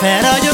Pero yo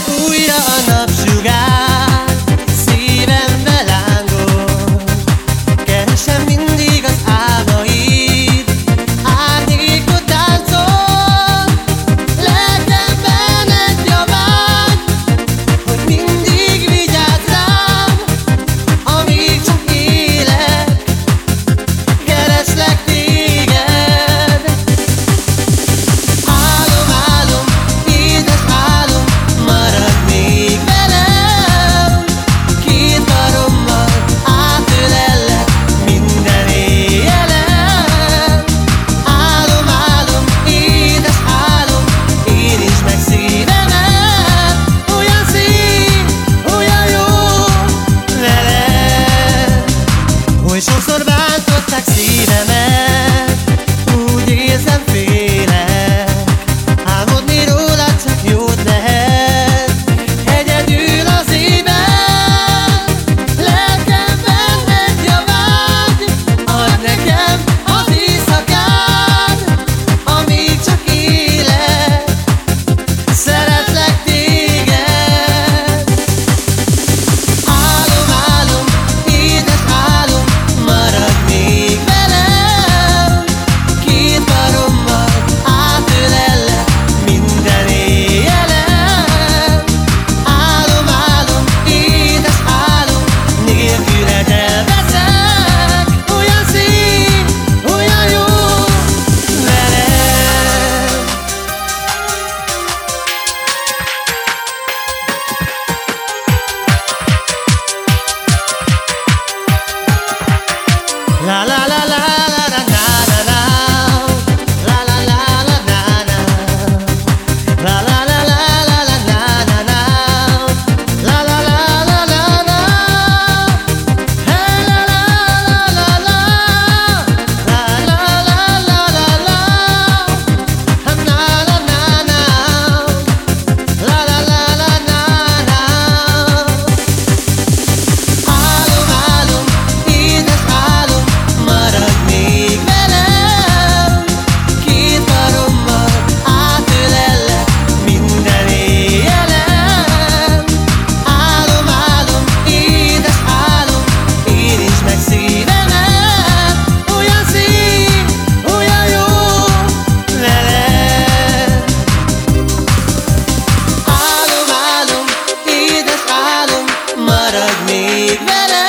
La la la Álom, álom,